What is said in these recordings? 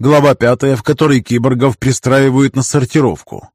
Глава пятая, в которой киборгов пристраивают на сортировку.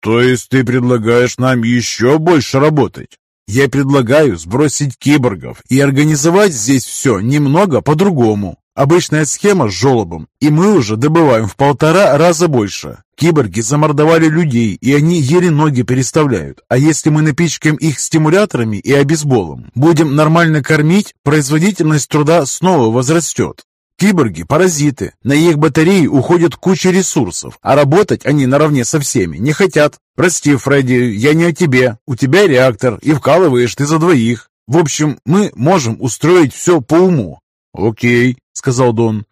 «То есть ты предлагаешь нам еще больше работать?» «Я предлагаю сбросить киборгов и организовать здесь все немного по-другому. Обычная схема с жолобом, и мы уже добываем в полтора раза больше. Киборги замордовали людей, и они еле ноги переставляют. А если мы напичкаем их стимуляторами и обезболом, будем нормально кормить, производительность труда снова возрастет. Киборги – паразиты. На их батареи уходит куча ресурсов, а работать они наравне со всеми не хотят. Прости, Фредди, я не о тебе. У тебя реактор, и вкалываешь ты за двоих. В общем, мы можем устроить все по уму. Окей, — сказал Дон.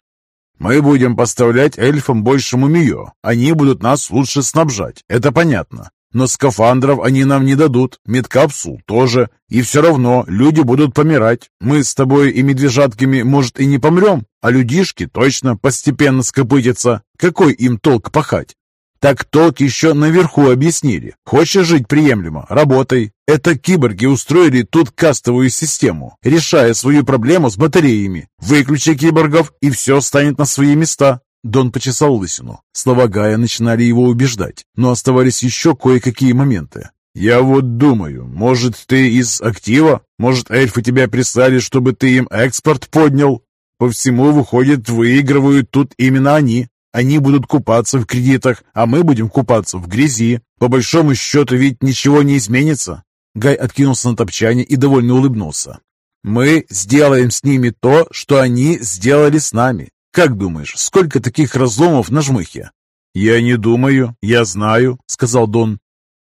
«Мы будем поставлять эльфам больше мумиё. Они будут нас лучше снабжать, это понятно. Но скафандров они нам не дадут, медкапсул тоже. И все равно люди будут помирать. Мы с тобой и медвежатками, может, и не помрем, а людишки точно постепенно скопытятся. Какой им толк пахать? Так толк еще наверху объяснили. Хочешь жить приемлемо? Работай. Это киборги устроили тут кастовую систему, решая свою проблему с батареями. Выключи киборгов, и все станет на свои места. Дон почесал лысину. Слова Гая начинали его убеждать, но оставались еще кое-какие моменты. «Я вот думаю, может, ты из актива? Может, эльфы тебя прислали, чтобы ты им экспорт поднял? По всему, выходит, выигрывают тут именно они. Они будут купаться в кредитах, а мы будем купаться в грязи. По большому счету ведь ничего не изменится». Гай откинулся на топчане и довольно улыбнулся. «Мы сделаем с ними то, что они сделали с нами. Как думаешь, сколько таких разломов на жмыхе?» «Я не думаю, я знаю», — сказал Дон.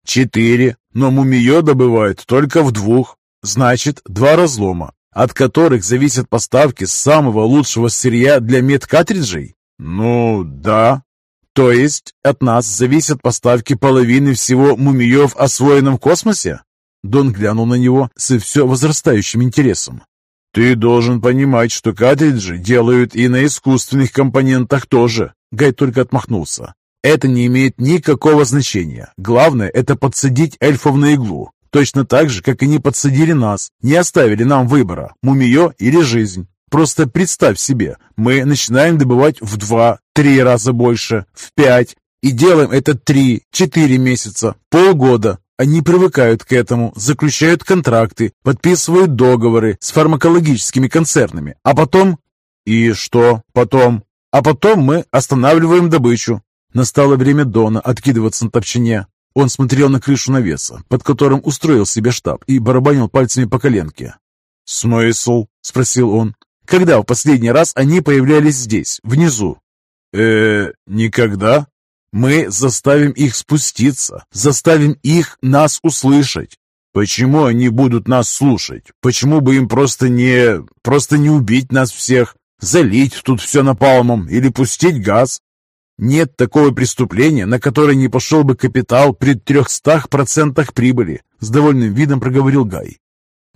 «Четыре, но мумиё добывают только в двух. Значит, два разлома, от которых зависят поставки самого лучшего сырья для медкартриджей?» «Ну, да». «То есть от нас зависят поставки половины всего мумиё в освоенном космосе?» Дон глянул на него с все возрастающим интересом. «Ты должен понимать, что картриджи делают и на искусственных компонентах тоже». Гай только отмахнулся. «Это не имеет никакого значения. Главное – это подсадить эльфов на иглу. Точно так же, как они подсадили нас, не оставили нам выбора – мумиё или жизнь. Просто представь себе, мы начинаем добывать в два-три раза больше, в пять, и делаем это три-четыре месяца, полгода. Они привыкают к этому, заключают контракты, подписывают договоры с фармакологическими концернами, а потом... И что потом? А потом мы останавливаем добычу. Настало время Дона откидываться на топчине. Он смотрел на крышу навеса, под которым устроил себе штаб и барабанил пальцами по коленке. «Смысл?» — спросил он. Когда в последний раз они появлялись здесь, внизу? э никогда. Мы заставим их спуститься, заставим их нас услышать. Почему они будут нас слушать? Почему бы им просто не... просто не убить нас всех? Залить тут все напалмом или пустить газ? Нет такого преступления, на которое не пошел бы капитал при трехстах процентах прибыли, с довольным видом проговорил Гай.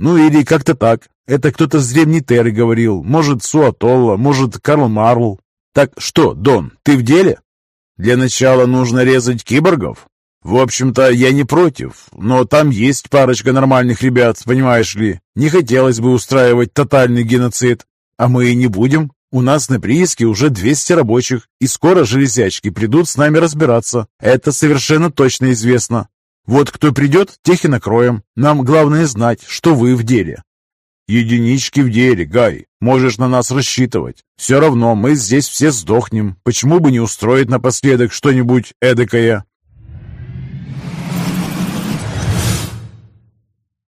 Ну или как-то так. Это кто-то с древней Терры говорил. Может, Суатолла, может, Карл Марл. Так что, Дон, ты в деле? Для начала нужно резать киборгов? В общем-то, я не против, но там есть парочка нормальных ребят, понимаешь ли. Не хотелось бы устраивать тотальный геноцид. А мы и не будем. У нас на прииске уже 200 рабочих, и скоро железячки придут с нами разбираться. Это совершенно точно известно. Вот кто придет, тех и накроем. Нам главное знать, что вы в деле. Единички в деле, Гай. Можешь на нас рассчитывать. Все равно мы здесь все сдохнем. Почему бы не устроить напоследок что-нибудь эдакое?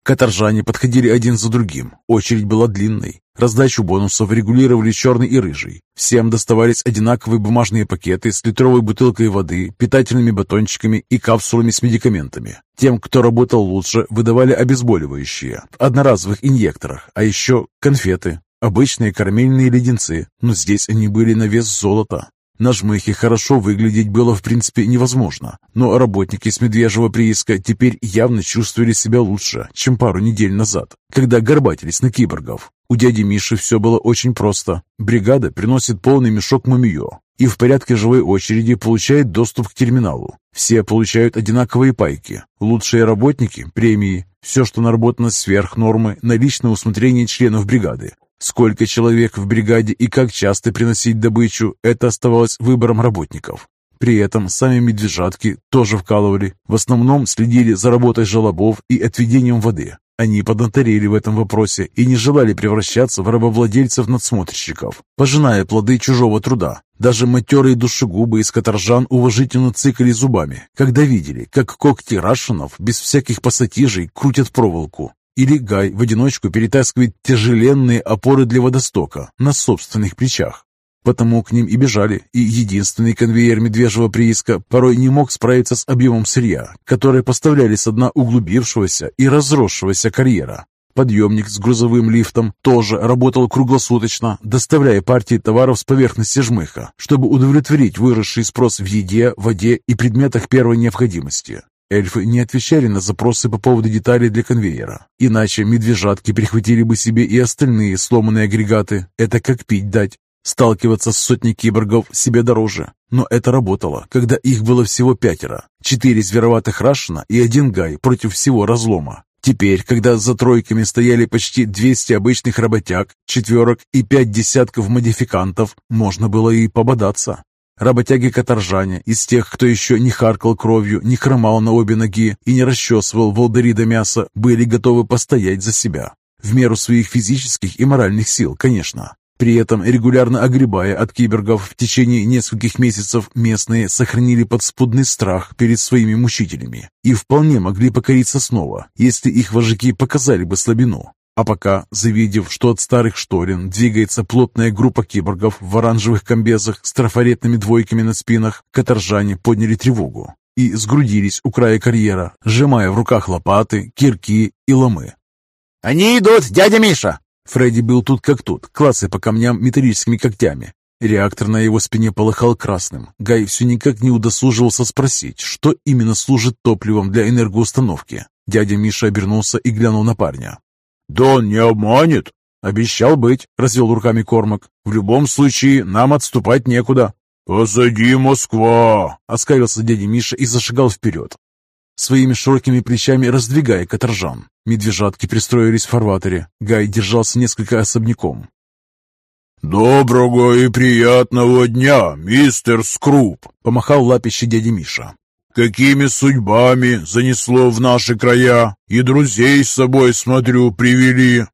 Каторжане подходили один за другим. Очередь была длинной. Раздачу бонусов регулировали черный и рыжий. Всем доставались одинаковые бумажные пакеты с литровой бутылкой воды, питательными батончиками и капсулами с медикаментами. Тем, кто работал лучше, выдавали обезболивающие в одноразовых инъекторах, а еще конфеты, обычные карамельные леденцы, но здесь они были на вес золота. На жмыхе хорошо выглядеть было в принципе невозможно, но работники с медвежьего прииска теперь явно чувствовали себя лучше, чем пару недель назад, когда горбатились на киборгов. У дяди Миши все было очень просто. Бригада приносит полный мешок мумиё и в порядке живой очереди получает доступ к терминалу. Все получают одинаковые пайки. Лучшие работники – премии. Все, что наработано сверх нормы, на личное усмотрение членов бригады. Сколько человек в бригаде и как часто приносить добычу, это оставалось выбором работников. При этом сами медвежатки тоже вкалывали. В основном следили за работой желобов и отведением воды. Они поднаторели в этом вопросе и не желали превращаться в рабовладельцев-надсмотрщиков, пожиная плоды чужого труда. Даже матерые душегубы из каторжан уважительно цикали зубами, когда видели, как когти рашенов без всяких пассатижей крутят проволоку. Или Гай в одиночку перетаскивает тяжеленные опоры для водостока на собственных плечах. Потому к ним и бежали, и единственный конвейер медвежьего прииска порой не мог справиться с объемом сырья, которое поставляли с дна углубившегося и разросшегося карьера. Подъемник с грузовым лифтом тоже работал круглосуточно, доставляя партии товаров с поверхности жмыха, чтобы удовлетворить выросший спрос в еде, воде и предметах первой необходимости. Эльфы не отвечали на запросы по поводу деталей для конвейера. Иначе медвежатки прихватили бы себе и остальные сломанные агрегаты. Это как пить дать. Сталкиваться с сотней киборгов себе дороже. Но это работало, когда их было всего пятеро. Четыре звероватых Рашина и один Гай против всего разлома. Теперь, когда за тройками стояли почти 200 обычных работяг, четверок и пять десятков модификантов, можно было и пободаться. Работяги-каторжане, из тех, кто еще не харкал кровью, не хромал на обе ноги и не расчесывал волдыри до мяса, были готовы постоять за себя. В меру своих физических и моральных сил, конечно. При этом, регулярно огребая от кибергов в течение нескольких месяцев, местные сохранили подспудный страх перед своими мучителями и вполне могли покориться снова, если их вожаки показали бы слабину. А пока, завидев, что от старых шторин двигается плотная группа киборгов в оранжевых комбезах с трафаретными двойками на спинах, каторжане подняли тревогу и сгрудились у края карьера, сжимая в руках лопаты, кирки и ломы. «Они идут, дядя Миша!» Фредди был тут как тут, клацая по камням металлическими когтями. Реактор на его спине полыхал красным. Гай все никак не удосуживался спросить, что именно служит топливом для энергоустановки. Дядя Миша обернулся и глянул на парня. «Да он не обманет!» «Обещал быть», — развел руками Кормак. «В любом случае, нам отступать некуда». «Позади Москва!» — оскалился дядя Миша и зашагал вперед, своими широкими плечами раздвигая каторжан. Медвежатки пристроились в фарватере. Гай держался несколько особняком. «Доброго и приятного дня, мистер Скруп!» — помахал лапище дядя Миша. Какими судьбами занесло в наши края? И друзей с собой, смотрю, привели.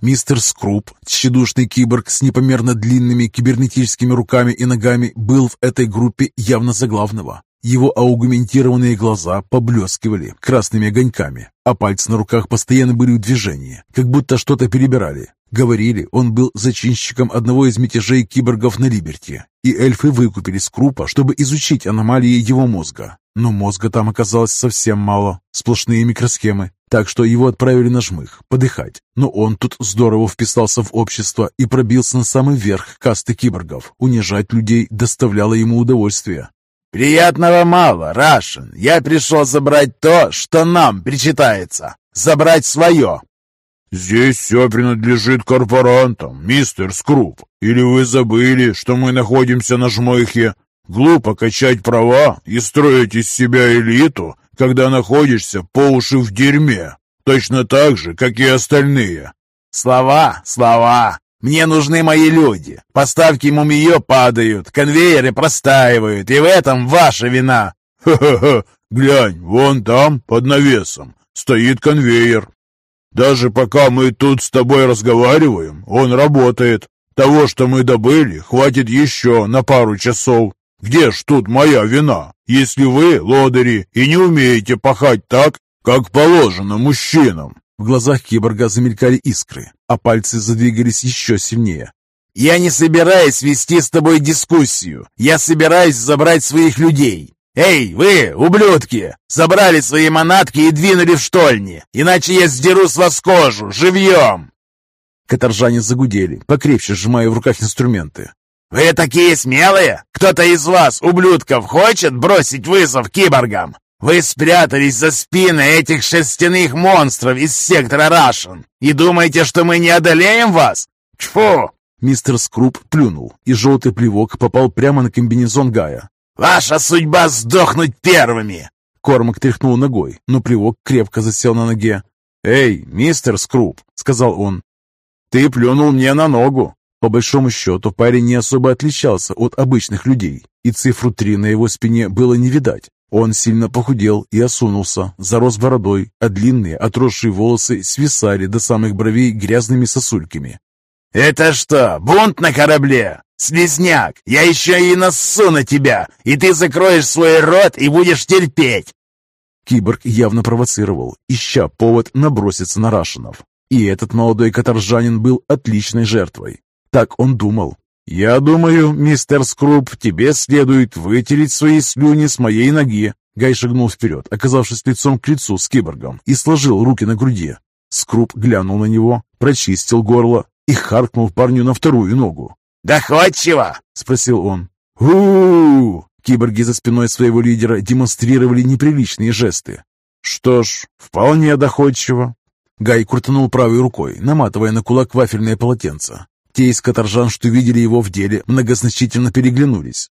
Мистер Скруп, тщедушный киборг с непомерно длинными кибернетическими руками и ногами, был в этой группе явно заглавного. Его аугментированные глаза поблескивали красными огоньками, а пальцы на руках постоянно были в движении, как будто что-то перебирали. Говорили, он был зачинщиком одного из мятежей киборгов на Либерти, и эльфы выкупили Скрупа, чтобы изучить аномалии его мозга. Но мозга там оказалось совсем мало, сплошные микросхемы, так что его отправили на жмых, подыхать. Но он тут здорово вписался в общество и пробился на самый верх касты киборгов. Унижать людей доставляло ему удовольствие. «Приятного мало, Рашин. Я пришел забрать то, что нам причитается. Забрать свое». «Здесь все принадлежит корпорантам, мистер Скруп. Или вы забыли, что мы находимся на жмыхе? Глупо качать права и строить из себя элиту, когда находишься по уши в дерьме, точно так же, как и остальные». «Слова, слова. Мне нужны мои люди. Поставки мумиё падают, конвейеры простаивают, и в этом ваша вина. Ха-ха-ха, глянь, вон там, под навесом, стоит конвейер. Даже пока мы тут с тобой разговариваем, он работает. Того, что мы добыли, хватит еще на пару часов. Где ж тут моя вина, если вы, лодыри, и не умеете пахать так, как положено мужчинам? В глазах киборга замелькали искры, а пальцы задвигались еще сильнее. «Я не собираюсь вести с тобой дискуссию. Я собираюсь забрать своих людей. Эй, вы, ублюдки, забрали свои манатки и двинули в штольни, иначе я сдеру с вас кожу, живьем!» Каторжане загудели, покрепче сжимая в руках инструменты. «Вы такие смелые? Кто-то из вас, ублюдков, хочет бросить вызов киборгам? Вы спрятались за спины этих шерстяных монстров из сектора Рашен и думаете, что мы не одолеем вас? Тьфу!» Мистер Скруп плюнул, и желтый плевок попал прямо на комбинезон Гая. «Ваша судьба сдохнуть первыми!» Кормак тряхнул ногой, но плевок крепко засел на ноге. «Эй, мистер Скруп!» — сказал он. Ты плюнул мне на ногу!» По большому счету, парень не особо отличался от обычных людей, и цифру 3 на его спине было не видать. Он сильно похудел и осунулся, зарос бородой, а длинные отросшие волосы свисали до самых бровей грязными сосульками. «Это что, бунт на корабле? Слизняк, я еще и насу на тебя, и ты закроешь свой рот и будешь терпеть!» Киборг явно провоцировал, ища повод наброситься на Рашинов. И этот молодой каторжанин был отличной жертвой. Так он думал. «Я думаю, мистер Скруп, тебе следует вытереть свои слюни с моей ноги». Гай шагнул вперед, оказавшись лицом к лицу с киборгом, и сложил руки на груди. Скруп глянул на него, прочистил горло и харкнул парню на вторую ногу. «Доходчиво!» — спросил он. у, Киборги за спиной своего лидера демонстрировали неприличные жесты. «Что ж, вполне доходчиво». Гай крутанул правой рукой, наматывая на кулак вафельное полотенце. Те из каторжан, что видели его в деле, многозначительно переглянулись.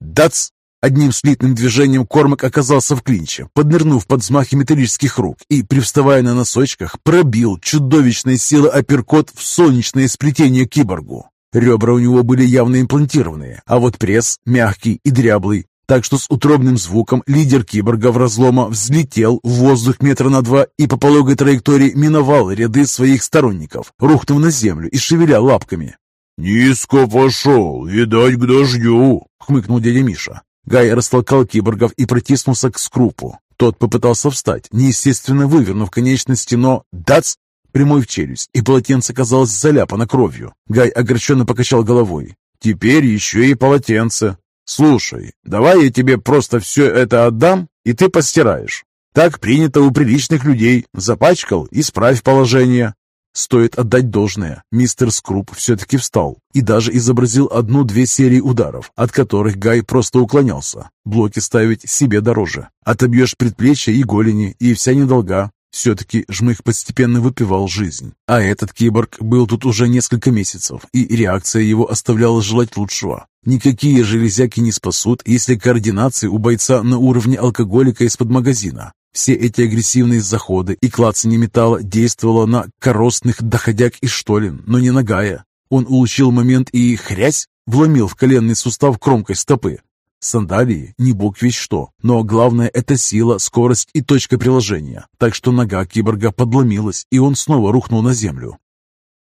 «Дац!» Одним слитным движением Кормак оказался в клинче, поднырнув под взмахи металлических рук и, привставая на носочках, пробил чудовищной силы апперкот в солнечное сплетение киборгу. Ребра у него были явно имплантированные, а вот пресс мягкий и дряблый, так что с утробным звуком лидер киборга в разлома взлетел в воздух метра на два и по пологой траектории миновал ряды своих сторонников, рухнув на землю и шевеля лапками. «Низко пошел, видать, к дождю!» — хмыкнул дядя Миша. Гай растолкал киборгов и протиснулся к скрупу. Тот попытался встать, неестественно вывернув конечности, но «дац!» прямой в челюсть, и полотенце казалось заляпано кровью. Гай огорченно покачал головой. «Теперь еще и полотенце. Слушай, давай я тебе просто все это отдам, и ты постираешь. Так принято у приличных людей. Запачкал, исправь положение». Стоит отдать должное, мистер Скруп все-таки встал и даже изобразил одну-две серии ударов, от которых Гай просто уклонялся. Блоки ставить себе дороже. Отобьешь предплечья и голени, и вся недолга. Все-таки Жмых постепенно выпивал жизнь. А этот киборг был тут уже несколько месяцев, и реакция его оставляла желать лучшего. Никакие железяки не спасут, если координация у бойца на уровне алкоголика из-под магазина. Все эти агрессивные заходы и клацанье металла действовало на коростных доходяг и штолен, но не на Гая. Он улучил момент и, хрясь, вломил в коленный сустав кромкой стопы. Сандалии не бог весь что, но главное это сила, скорость и точка приложения, так что нога киборга подломилась, и он снова рухнул на землю.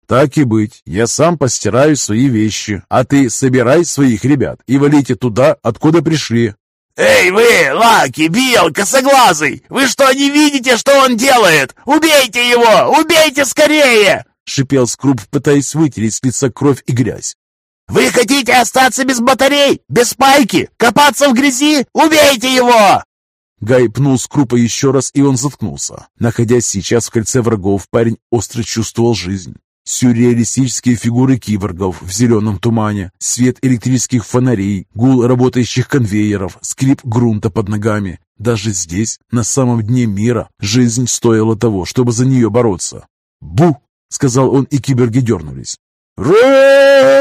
«Так и быть, я сам постираю свои вещи, а ты собирай своих ребят и валите туда, откуда пришли». «Эй вы, Лаки, Билл, Косоглазый! Вы что, не видите, что он делает? Убейте его! Убейте скорее!» — шипел Скруп, пытаясь вытереть с лица кровь и грязь. «Вы хотите остаться без батарей, без пайки, копаться в грязи? Убейте его!» Гай пнул Скрупа еще раз, и он заткнулся. Находясь сейчас в кольце врагов, парень остро чувствовал жизнь. Сюрреалистические фигуры киборгов в зеленом тумане, свет электрических фонарей, гул работающих конвейеров, скрип грунта под ногами. Даже здесь, на самом дне мира, жизнь стоила того, чтобы за нее бороться. «Бу!» — сказал он, и киборги дернулись. «Ра!»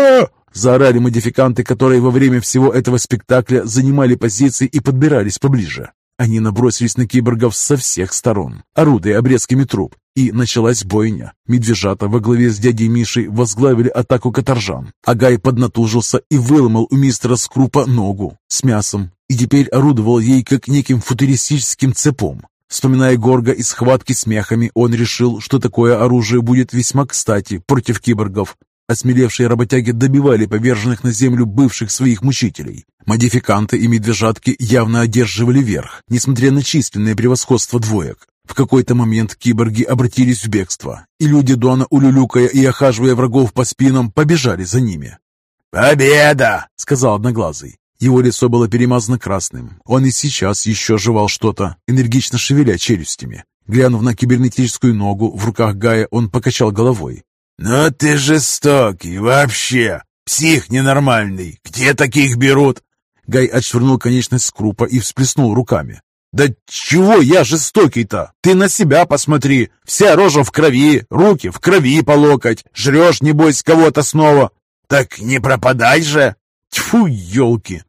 Заорали модификанты, которые во время всего этого спектакля занимали позиции и подбирались поближе. Они набросились на киборгов со всех сторон, орудуя обрезками труб, и началась бойня. Медвежата во главе с дядей Мишей возглавили атаку каторжан. Агай поднатужился и выломал у мистера Скрупа ногу с мясом, и теперь орудовал ей как неким футуристическим цепом. Вспоминая Горга и схватки с мехами, он решил, что такое оружие будет весьма кстати против киборгов. Осмелевшие работяги добивали поверженных на землю бывших своих мучителей. Модификанты и медвежатки явно одерживали верх, несмотря на численное превосходство двоек. В какой-то момент киборги обратились в бегство, и люди Дона, улюлюкая и охаживая врагов по спинам, побежали за ними. «Победа!» — сказал Одноглазый. Его лицо было перемазано красным. Он и сейчас еще жевал что-то, энергично шевеля челюстями. Глянув на кибернетическую ногу в руках Гая, он покачал головой. «Ну ты жестокий, вообще! Псих ненормальный! Где таких берут?» Гай отшвырнул конечность скрупа и всплеснул руками. «Да чего я жестокий-то? Ты на себя посмотри! Вся рожа в крови, руки в крови по локоть! Жрешь, небось, кого-то снова!» «Так не пропадай же!» «Тьфу, елки!»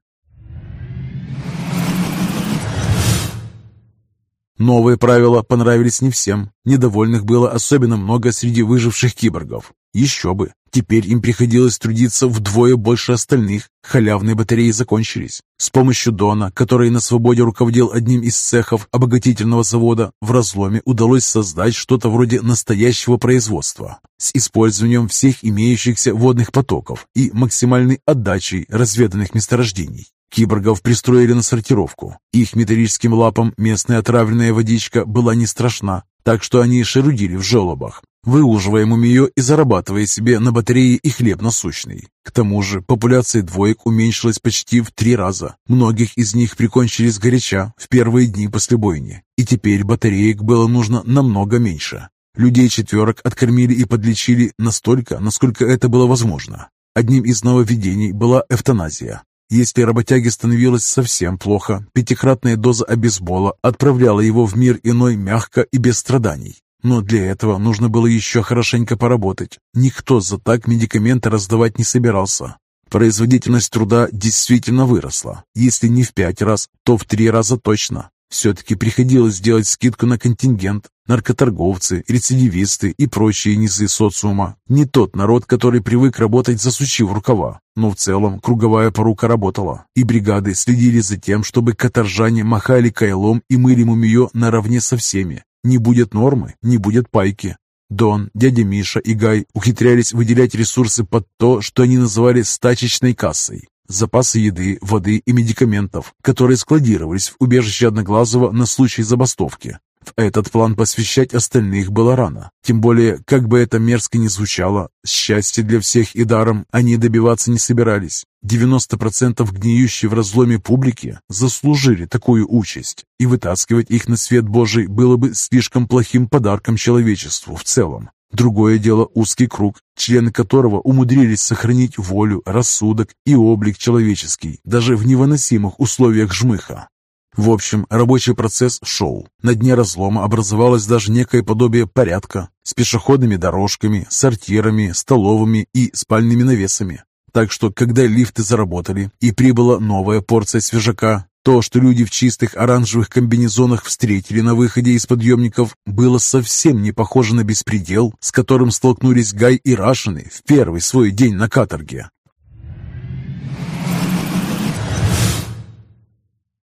Новые правила понравились не всем. Недовольных было особенно много среди выживших киборгов. Еще бы, теперь им приходилось трудиться вдвое больше остальных. Халявные батареи закончились. С помощью Дона, который на свободе руководил одним из цехов обогатительного завода, в разломе удалось создать что-то вроде настоящего производства с использованием всех имеющихся водных потоков и максимальной отдачей разведанных месторождений. Киборгов пристроили на сортировку. Их металлическим лапам местная отравленная водичка была не страшна, так что они шерудили в желобах, выуживая мумию и зарабатывая себе на батарее и хлеб насущный. К тому же популяция двоек уменьшилась почти в три раза. Многих из них прикончили сгоряча в первые дни после бойни, и теперь батареек было нужно намного меньше. Людей четверок откормили и подлечили настолько, насколько это было возможно. Одним из нововведений была эвтаназия. Если работяге становилось совсем плохо, пятикратная доза обезбола отправляла его в мир иной мягко и без страданий. Но для этого нужно было еще хорошенько поработать. Никто за так медикаменты раздавать не собирался. Производительность труда действительно выросла. Если не в пять раз, то в три раза точно. Все-таки приходилось делать скидку на контингент, наркоторговцы, рецидивисты и прочие низы социума. Не тот народ, который привык работать засучив рукава. Но в целом круговая порука работала, и бригады следили за тем, чтобы каторжане махали кайлом и мыли мумию наравне со всеми. Не будет нормы, не будет пайки. Дон, дядя Миша и Гай ухитрялись выделять ресурсы под то, что они называли стачечной кассой запасы еды, воды и медикаментов, которые складировались в убежище Одноглазого на случай забастовки. В этот план посвящать остальных было рано. Тем более, как бы это мерзко ни звучало, счастья для всех и даром они добиваться не собирались. 90% гниющей в разломе публики заслужили такую участь, и вытаскивать их на свет Божий было бы слишком плохим подарком человечеству в целом. Другое дело узкий круг, члены которого умудрились сохранить волю, рассудок и облик человеческий, даже в невыносимых условиях жмыха. В общем, рабочий процесс шел. На дне разлома образовалось даже некое подобие порядка с пешеходными дорожками, сортирами, столовыми и спальными навесами. Так что, когда лифты заработали и прибыла новая порция свежака, то, что люди в чистых оранжевых комбинезонах встретили на выходе из подъемников, было совсем не похоже на беспредел, с которым столкнулись Гай и Рашины в первый свой день на каторге.